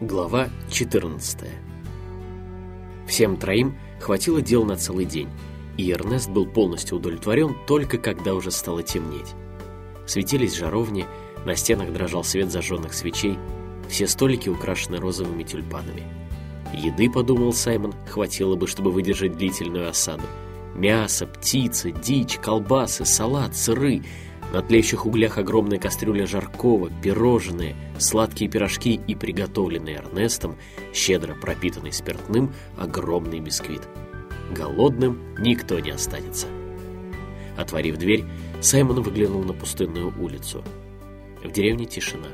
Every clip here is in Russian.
Глава 14 Всем троим хватило дел на целый день, и Эрнест был полностью удовлетворен только когда уже стало темнеть. Светились жаровни, на стенах дрожал свет зажженных свечей, все столики украшены розовыми тюльпанами. Еды, подумал Саймон, хватило бы, чтобы выдержать длительную осаду. Мясо, птица, дичь, колбасы, салат, сыры — на тлеющих углях огромная кастрюля жаркого, пирожные, сладкие пирожки и приготовленный Эрнестом, щедро пропитанный спиртным, огромный бисквит. Голодным никто не останется. Отворив дверь, Саймон выглянул на пустынную улицу. В деревне тишина.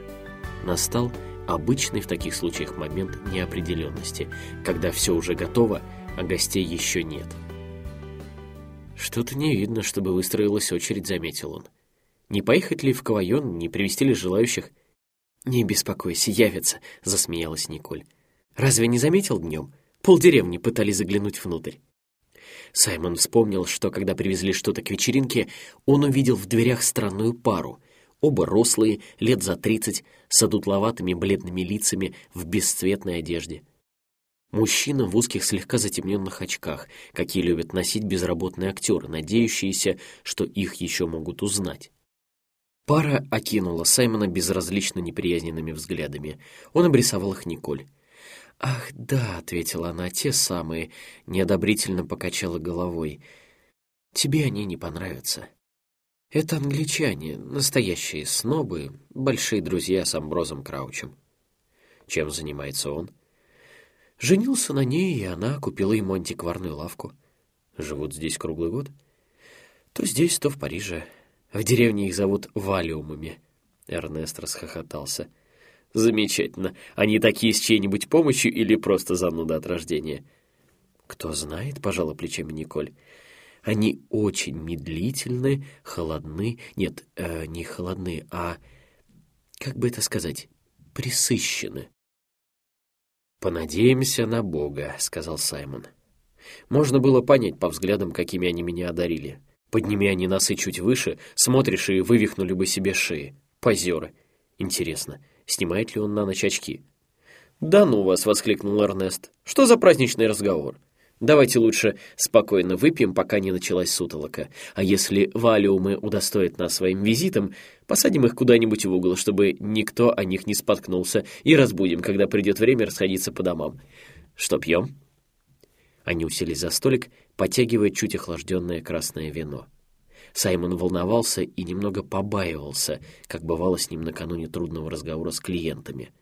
Настал обычный в таких случаях момент неопределенности, когда все уже готово, а гостей еще нет. «Что-то не видно, чтобы выстроилась очередь», — заметил он. Не поехать ли в Кавайон, не привести ли желающих? «Не беспокойся, явятся», — засмеялась Николь. «Разве не заметил днем? Полдеревни пытались заглянуть внутрь». Саймон вспомнил, что когда привезли что-то к вечеринке, он увидел в дверях странную пару. Оба рослые, лет за тридцать, с одутловатыми бледными лицами, в бесцветной одежде. Мужчина в узких слегка затемненных очках, какие любят носить безработные актеры, надеющиеся, что их еще могут узнать. Пара окинула Саймона безразлично неприязненными взглядами. Он обрисовал их Николь. «Ах, да», — ответила она, — «те самые», — неодобрительно покачала головой. «Тебе они не понравятся». «Это англичане, настоящие снобы, большие друзья с Амброзом Краучем». «Чем занимается он?» Женился на ней, и она купила ему антикварную лавку. Живут здесь круглый год? То здесь, то в Париже. В деревне их зовут валиумами. Эрнест расхохотался. Замечательно. Они такие с чьей-нибудь помощью или просто зануда от рождения? Кто знает, пожала плечами Николь. Они очень медлительны, холодны. Нет, э, не холодны, а, как бы это сказать, присыщены. «Понадеемся на Бога», — сказал Саймон. Можно было понять по взглядам, какими они меня одарили. Подними они носы чуть выше, смотришь и вывихнули бы себе шеи. Позеры. Интересно, снимает ли он на ночь очки? «Да ну вас!» — воскликнул Эрнест. «Что за праздничный разговор? Давайте лучше спокойно выпьем, пока не началась сутолока. А если валиумы удостоят нас своим визитом, посадим их куда-нибудь в угол, чтобы никто о них не споткнулся, и разбудим, когда придет время расходиться по домам. Что пьем?» Они уселись за столик, потягивая чуть охлажденное красное вино. Саймон волновался и немного побаивался, как бывало с ним накануне трудного разговора с клиентами.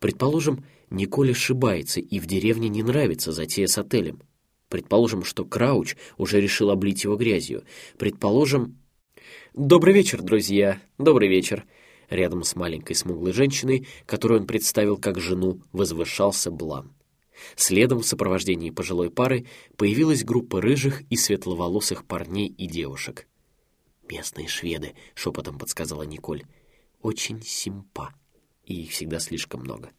Предположим, Николь ошибается и в деревне не нравится затея с отелем. Предположим, что Крауч уже решил облить его грязью. Предположим... «Добрый вечер, друзья! Добрый вечер!» Рядом с маленькой смуглой женщиной, которую он представил как жену, возвышался Блан. Следом в сопровождении пожилой пары появилась группа рыжих и светловолосых парней и девушек. «Местные шведы», — шепотом подсказала Николь. «Очень симпа, и их всегда слишком много».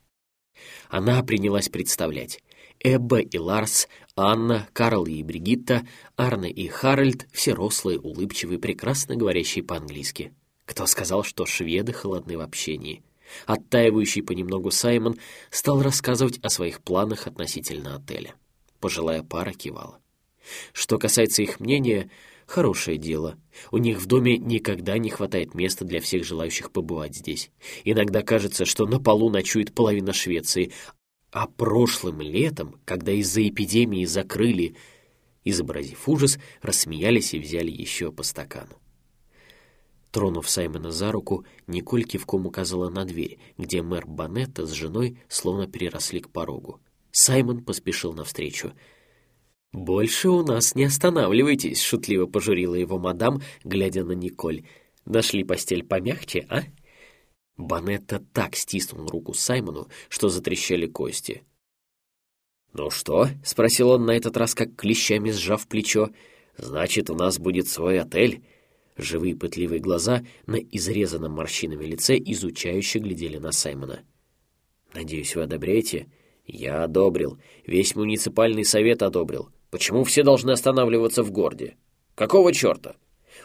Она принялась представлять. Эбба и Ларс, Анна, Карл и Бригитта, Арне и Харальд, все рослые, улыбчивые, прекрасно говорящие по-английски. Кто сказал, что шведы холодны в общении? Оттаивающий понемногу Саймон стал рассказывать о своих планах относительно отеля. Пожилая пара кивала. Что касается их мнения, хорошее дело. У них в доме никогда не хватает места для всех желающих побывать здесь. Иногда кажется, что на полу ночует половина Швеции, а прошлым летом, когда из-за эпидемии закрыли, изобразив ужас, рассмеялись и взяли еще по стакану. Тронув Саймона за руку, Николь кивком указала на дверь, где мэр Банетта с женой словно переросли к порогу. Саймон поспешил навстречу. «Больше у нас не останавливайтесь», — шутливо пожурила его мадам, глядя на Николь. «Нашли постель помягче, а?» Банетта так стиснул руку Саймону, что затрещали кости. «Ну что?» — спросил он на этот раз, как клещами сжав плечо. «Значит, у нас будет свой отель?» Живые пытливые глаза на изрезанном морщинами лице изучающе глядели на Саймона. «Надеюсь, вы одобряете?» «Я одобрил. Весь муниципальный совет одобрил. Почему все должны останавливаться в городе? Какого черта?»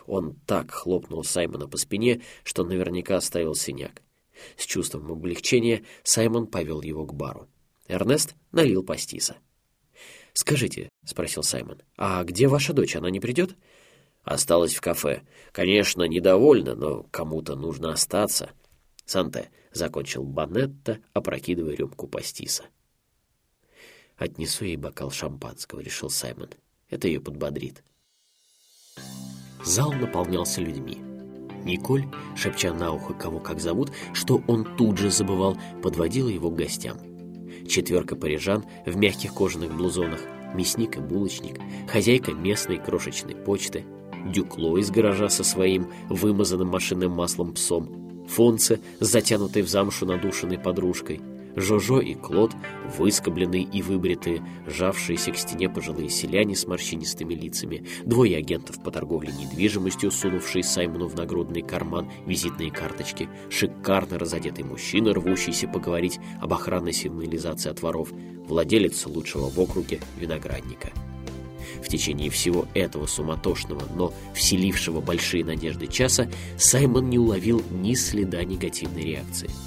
Он так хлопнул Саймона по спине, что наверняка оставил синяк. С чувством облегчения Саймон повел его к бару. Эрнест налил пастиса. «Скажите», — спросил Саймон, — «а где ваша дочь? Она не придет?» «Осталась в кафе. Конечно, недовольна, но кому-то нужно остаться». «Санте», — закончил Банетта, опрокидывая рюмку пастиса. «Отнесу ей бокал шампанского», — решил Саймон. «Это ее подбодрит». Зал наполнялся людьми. Николь, шепча на ухо кого как зовут, что он тут же забывал, подводила его к гостям. Четверка парижан в мягких кожаных блузонах, мясник и булочник, хозяйка местной крошечной почты, дюкло из гаража со своим вымазанным машинным маслом псом, Фонце с затянутой в замшу надушенной подружкой — Жожо и Клод, выскобленные и выбритые, жавшиеся к стене пожилые селяне с морщинистыми лицами, двое агентов по торговле недвижимостью, сунувшие Саймону в нагрудный карман визитные карточки, шикарно разодетый мужчина, рвущийся поговорить об охранной сигнализации от воров, владелец лучшего в округе виноградника. В течение всего этого суматошного, но вселившего большие надежды часа, Саймон не уловил ни следа негативной реакции –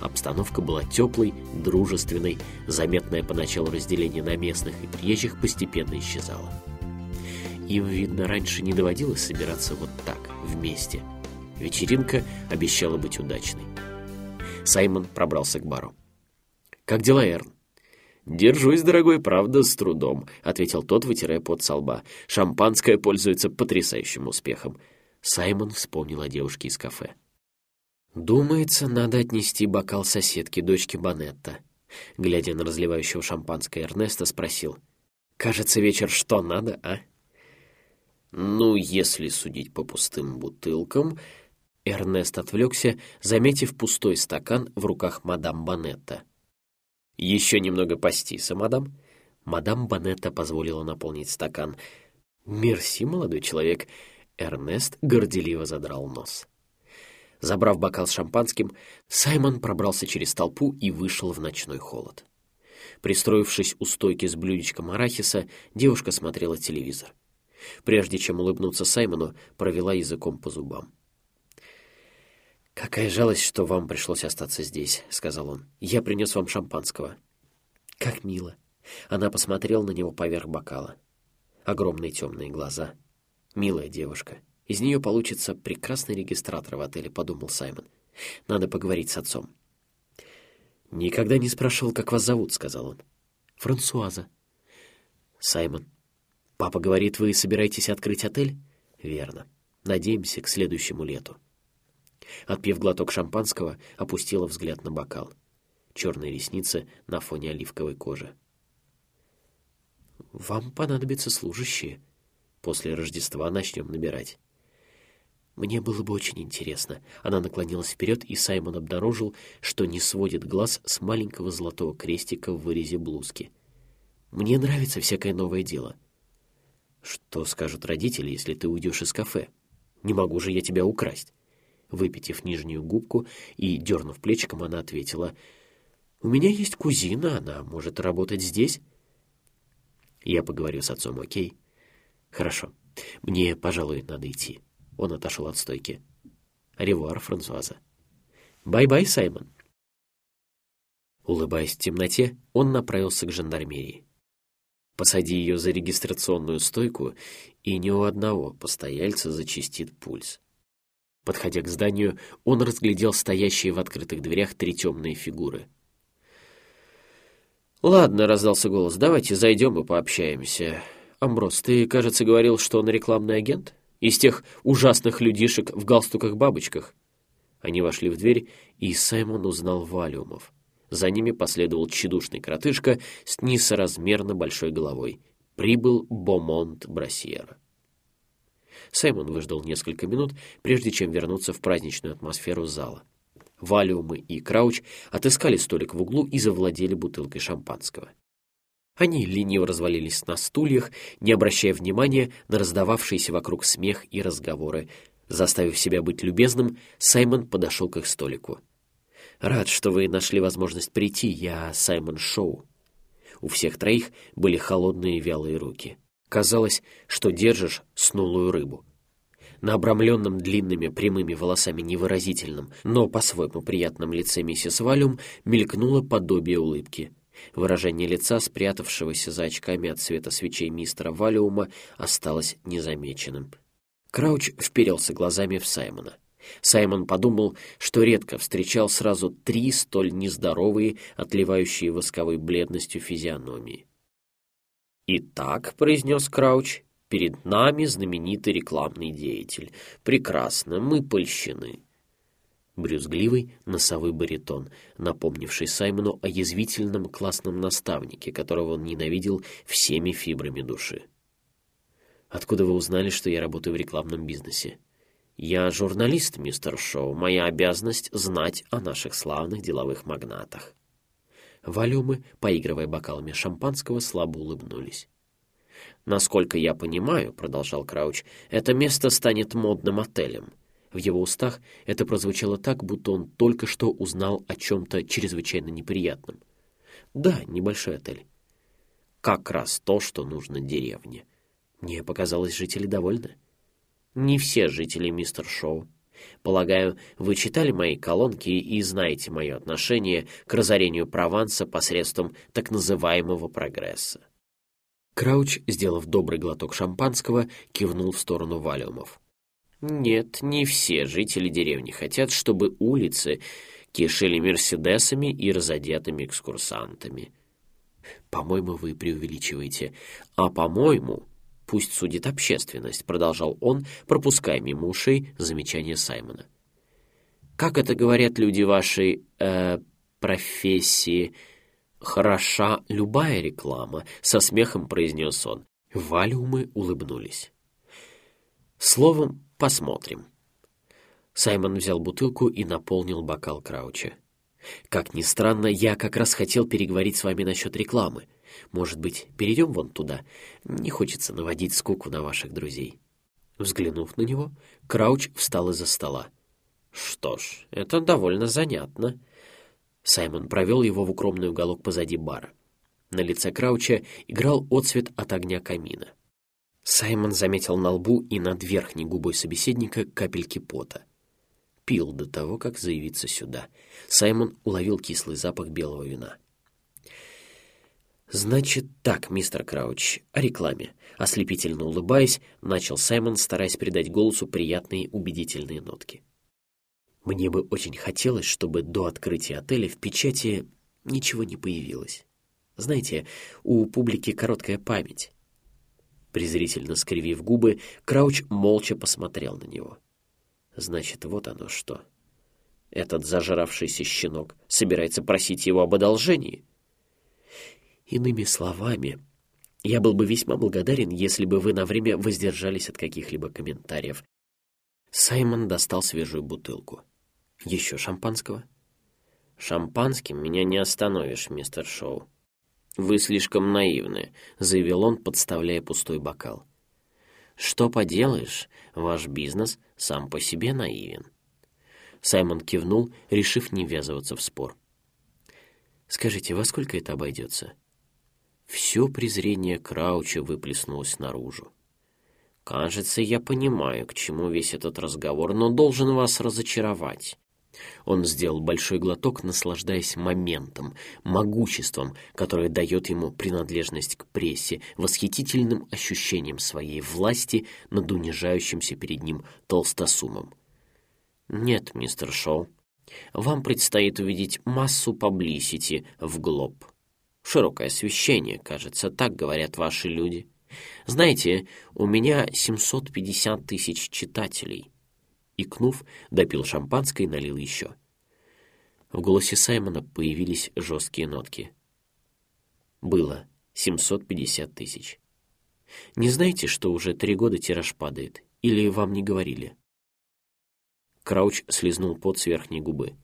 Обстановка была теплой, дружественной, заметное поначалу разделение на местных и приезжих постепенно исчезало. Им, видно, раньше не доводилось собираться вот так, вместе. Вечеринка обещала быть удачной. Саймон пробрался к бару. «Как дела, Эрн?» «Держусь, дорогой, правда, с трудом», — ответил тот, вытирая пот со лба. «Шампанское пользуется потрясающим успехом». Саймон вспомнил о девушке из кафе. «Думается, надо отнести бокал соседке, дочке Банетта». Глядя на разливающего шампанское Эрнеста, спросил. «Кажется, вечер что надо, а?» «Ну, если судить по пустым бутылкам...» Эрнест отвлекся, заметив пустой стакан в руках мадам Банетта. «Еще немного пастиса, мадам?» Мадам Банетта позволила наполнить стакан. «Мерси, молодой человек!» Эрнест горделиво задрал нос. Забрав бокал с шампанским, Саймон пробрался через толпу и вышел в ночной холод. Пристроившись у стойки с блюдечком арахиса, девушка смотрела телевизор. Прежде чем улыбнуться Саймону, провела языком по зубам. «Какая жалость, что вам пришлось остаться здесь», — сказал он. «Я принес вам шампанского». «Как мило». Она посмотрела на него поверх бокала. Огромные темные глаза. Милая девушка. Из нее получится прекрасный регистратор в отеле, подумал Саймон. Надо поговорить с отцом. Никогда не спрашивал, как вас зовут, сказал он. Франсуаза. Саймон. Папа говорит, вы собираетесь открыть отель? Верно. Надеемся к следующему лету. Отпив глоток шампанского, опустила взгляд на бокал. Черные ресницы на фоне оливковой кожи. «Вам понадобятся служащие. После Рождества начнем набирать». Мне было бы очень интересно. Она наклонилась вперед, и Саймон обнаружил, что не сводит глаз с маленького золотого крестика в вырезе блузки. Мне нравится всякое новое дело. Что скажут родители, если ты уйдешь из кафе? Не могу же я тебя украсть. Выпитив нижнюю губку и дернув плечиком, она ответила, «У меня есть кузина, она может работать здесь». Я поговорю с отцом, окей? Хорошо. Мне, пожалуй, надо идти. Он отошел от стойки. «Revoir, Франсуаза». «Bye-bye, Саймон». Улыбаясь в темноте, он направился к жандармерии. Посади ее за регистрационную стойку, и ни у одного постояльца зачастит пульс. Подходя к зданию, он разглядел стоящие в открытых дверях три темные фигуры. «Ладно», — раздался голос, — «давайте зайдем и пообщаемся. Амброс, ты, кажется, говорил, что он рекламный агент?» Из тех ужасных людишек в галстуках-бабочках. Они вошли в дверь, и Саймон узнал валиумов. За ними последовал тщедушный коротышка с несоразмерно большой головой. Прибыл Бомонт Брасьер. Саймон выждал несколько минут, прежде чем вернуться в праздничную атмосферу зала. Валиумы и Крауч отыскали столик в углу и завладели бутылкой шампанского. Они лениво развалились на стульях, не обращая внимания на раздававшиеся вокруг смех и разговоры. Заставив себя быть любезным, Саймон подошел к их столику. «Рад, что вы нашли возможность прийти. Я Саймон Шоу». У всех троих были холодные вялые руки. Казалось, что держишь снулую рыбу. На обрамленном длинными прямыми волосами невыразительном, но по-своему приятном лице миссис Валюм мелькнуло подобие улыбки. Выражение лица, спрятавшегося за очками от света свечей мистера Валиума, осталось незамеченным. Крауч вперился глазами в Саймона. Саймон подумал, что редко встречал сразу три столь нездоровые, отливающие восковой бледностью физиономии. «Итак», — произнес Крауч, — «перед нами знаменитый рекламный деятель. Прекрасно, мы польщены». Брюзгливый носовой баритон, напомнивший Саймону о язвительном классном наставнике, которого он ненавидел всеми фибрами души. «Откуда вы узнали, что я работаю в рекламном бизнесе?» «Я журналист, мистер Шоу. Моя обязанность — знать о наших славных деловых магнатах». Валюмы, поигрывая бокалами шампанского, слабо улыбнулись. «Насколько я понимаю, — продолжал Крауч, — это место станет модным отелем». В его устах это прозвучало так, будто он только что узнал о чем-то чрезвычайно неприятном. «Да, небольшой отель». «Как раз то, что нужно деревне». Мне показалось, жители довольны. Не все жители мистер Шоу. Полагаю, вы читали мои колонки и знаете мое отношение к разорению Прованса посредством так называемого прогресса. Крауч, сделав добрый глоток шампанского, кивнул в сторону валиумов. Нет, не все жители деревни хотят, чтобы улицы кишели мерседесами и разодетыми экскурсантами. По-моему, вы преувеличиваете. А по-моему, Пусть судит общественность, продолжал он, пропуская мимо ушей замечание Саймона. Как это говорят люди вашей э, профессии? Хороша любая реклама, со смехом произнес он. Валиумы улыбнулись. Словом, посмотрим. Саймон взял бутылку и наполнил бокал Крауча. Как ни странно, я как раз хотел переговорить с вами насчет рекламы. Может быть, перейдем вон туда? Не хочется наводить скуку на ваших друзей». Взглянув на него, Крауч встал из-за стола. «Что ж, это довольно занятно». Саймон провел его в укромный уголок позади бара. На лице Крауча играл отсвет от огня камина. Саймон заметил на лбу и над верхней губой собеседника капельки пота. Пил до того, как заявиться сюда. Саймон уловил кислый запах белого вина. «Значит так, мистер Крауч, о рекламе». Ослепительно улыбаясь, начал Саймон, стараясь придать голосу приятные убедительные нотки. «Мне бы очень хотелось, чтобы до открытия отеля в печати ничего не появилось. Знаете, у публики короткая память». Презрительно скривив губы, Крауч молча посмотрел на него. «Значит, вот оно что. Этот зажравшийся щенок собирается просить его об одолжении?» Иными словами, я был бы весьма благодарен, если бы вы на время воздержались от каких-либо комментариев. Саймон достал свежую бутылку. Еще шампанского? Шампанским меня не остановишь, мистер Шоу. Вы слишком наивны, заявил он, подставляя пустой бокал. Что поделаешь, ваш бизнес сам по себе наивен. Саймон кивнул, решив не ввязываться в спор. Скажите, во сколько это обойдется? Все презрение Крауча выплеснулось наружу. «Кажется, я понимаю, к чему весь этот разговор, но должен вас разочаровать». Он сделал большой глоток, наслаждаясь моментом, могуществом, которое дает ему принадлежность к прессе, восхитительным ощущением своей власти над унижающимся перед ним толстосумом. «Нет, мистер Шоу, вам предстоит увидеть массу паблисити в Глоб». Широкое освещение, кажется, так говорят ваши люди. Знаете, у меня 750 тысяч читателей. Икнув, допил шампанское и налил еще. В голосе Саймона появились жесткие нотки. Было 750 тысяч. Не знаете, что уже три года тираж падает? Или вам не говорили? Крауч слезнул пот с верхней губы.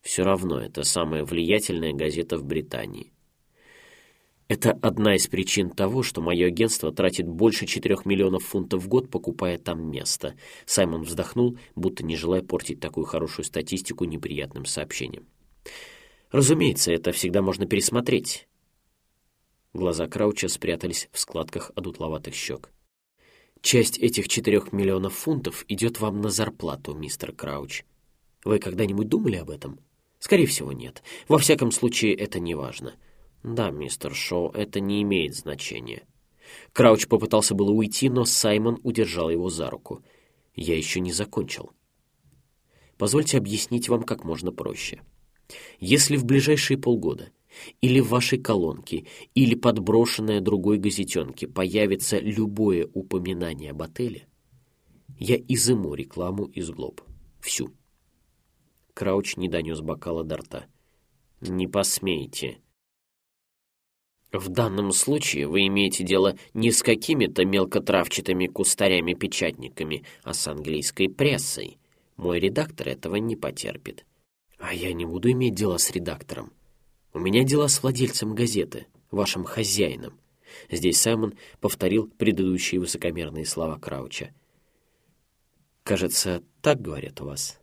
Все равно это самая влиятельная газета в Британии. Это одна из причин того, что мое агентство тратит больше 4 миллионов фунтов в год, покупая там место. Саймон вздохнул, будто не желая портить такую хорошую статистику неприятным сообщением. Разумеется, это всегда можно пересмотреть. Глаза Крауча спрятались в складках одутловатых щек. Часть этих четырех миллионов фунтов идет вам на зарплату, мистер Крауч. Вы когда-нибудь думали об этом? Скорее всего, нет. Во всяком случае, это не важно. Да, мистер Шоу, это не имеет значения. Крауч попытался было уйти, но Саймон удержал его за руку. Я еще не закончил. Позвольте объяснить вам как можно проще. Если в ближайшие полгода или в вашей колонке, или подброшенное другой газетенке появится любое упоминание об отеле, я изыму рекламу из глоб. Всю. Крауч не донес бокала до рта. «Не посмейте». В данном случае вы имеете дело не с какими-то мелкотравчатыми кустарями-печатниками, а с английской прессой. Мой редактор этого не потерпит. А я не буду иметь дела с редактором. У меня дела с владельцем газеты, вашим хозяином. Здесь Саймон повторил предыдущие высокомерные слова Крауча. Кажется, так говорят у вас.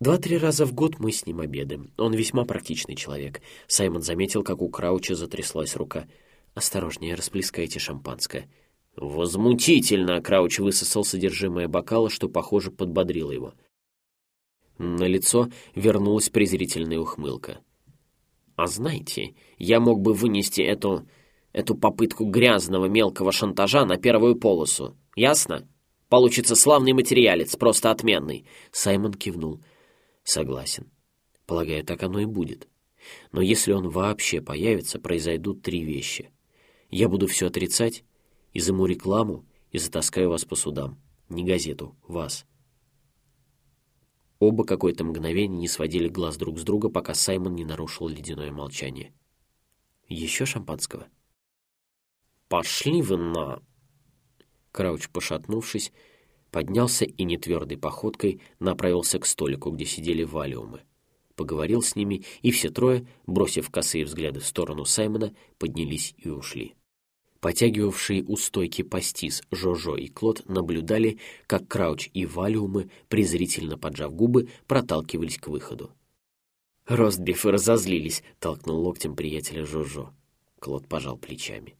Два-три раза в год мы с ним обедаем. Он весьма практичный человек. Саймон заметил, как у Крауча затряслась рука. «Осторожнее, расплескайте шампанское». «Возмутительно!» — Крауч высосал содержимое бокала, что, похоже, подбодрило его. На лицо вернулась презрительная ухмылка. А знаете, я мог бы вынести эту... эту попытку грязного мелкого шантажа на первую полосу. Ясно? Получится славный материалец, просто отменный. Саймон кивнул. Согласен. Полагаю, так оно и будет. Но если он вообще появится, произойдут три вещи. Я буду все отрицать, изыму рекламу и затаскаю вас по судам. Не газету, вас. Оба какое-то мгновение не сводили глаз друг с друга, пока Саймон не нарушил ледяное молчание. «Еще шампанского?» «Пошли вы на...» Крауч, пошатнувшись, поднялся и нетвердой походкой направился к столику, где сидели валиумы. Поговорил с ними, и все трое, бросив косые взгляды в сторону Саймона, поднялись и ушли. Потягивавшие у стойки пастис Жожо и Клод наблюдали, как Крауч и Валиумы, презрительно поджав губы, проталкивались к выходу. «Ростбифы разозлились», — толкнул локтем приятеля Жожо. Клод пожал плечами.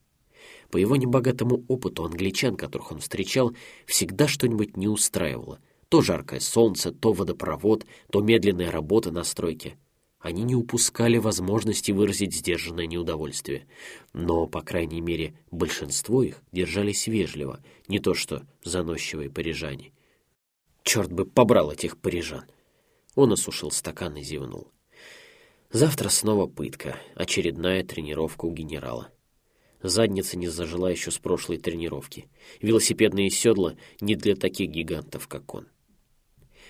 По его небогатому опыту англичан, которых он встречал, всегда что-нибудь не устраивало. То жаркое солнце, то водопровод, то медленная работа на стройке — они не упускали возможности выразить сдержанное неудовольствие. Но, по крайней мере, большинство их держались вежливо, не то что заносчивые парижане. Черт бы побрал этих парижан! Он осушил стакан и зевнул. Завтра снова пытка, очередная тренировка у генерала. Задница не зажила еще с прошлой тренировки. Велосипедные седла не для таких гигантов, как он.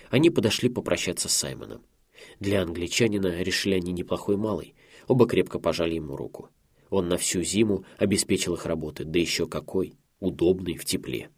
Они подошли попрощаться с Саймоном. Для англичанина решили они неплохой малый. Оба крепко пожали ему руку. Он на всю зиму обеспечил их работы, да еще какой, удобный в тепле.